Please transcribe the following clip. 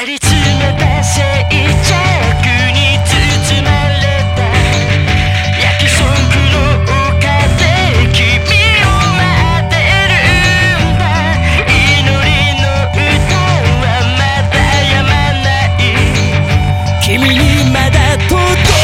張り詰めたに包まれた焼きそくの丘で君を待ってるんだ祈りの歌はまだ止まない君にまだ届く